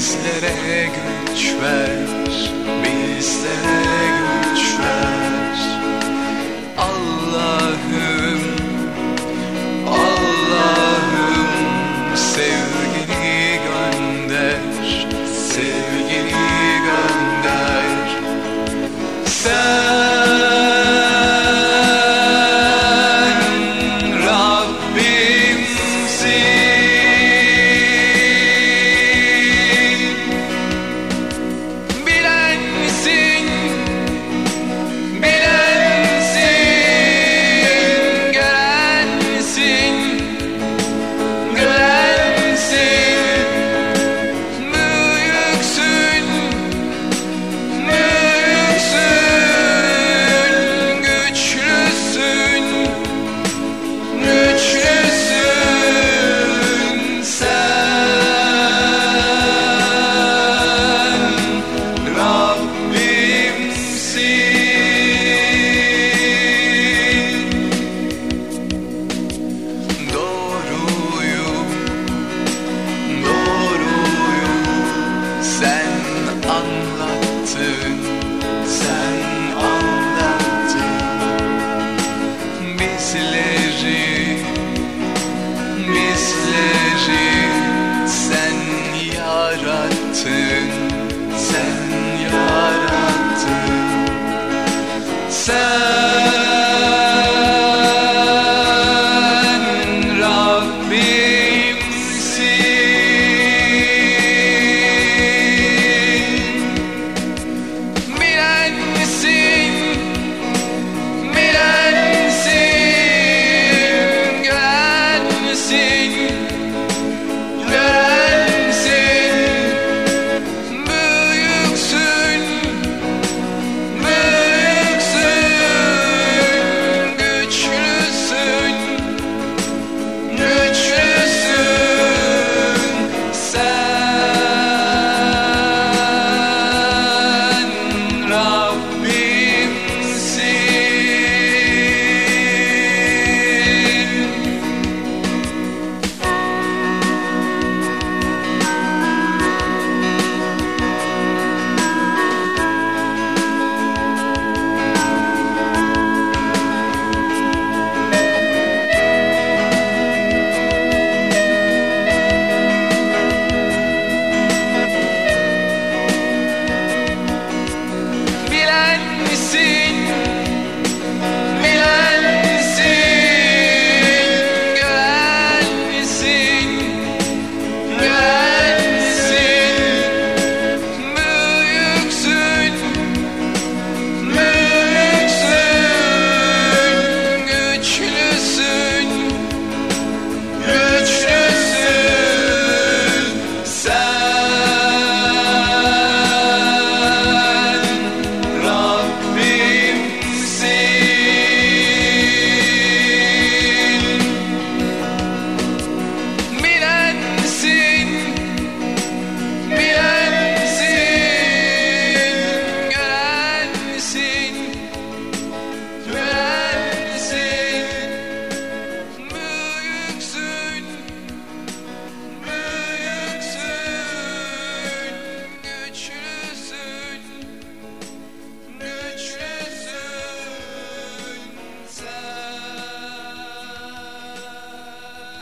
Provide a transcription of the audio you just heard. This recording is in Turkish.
Bizlere güç ver, bizlere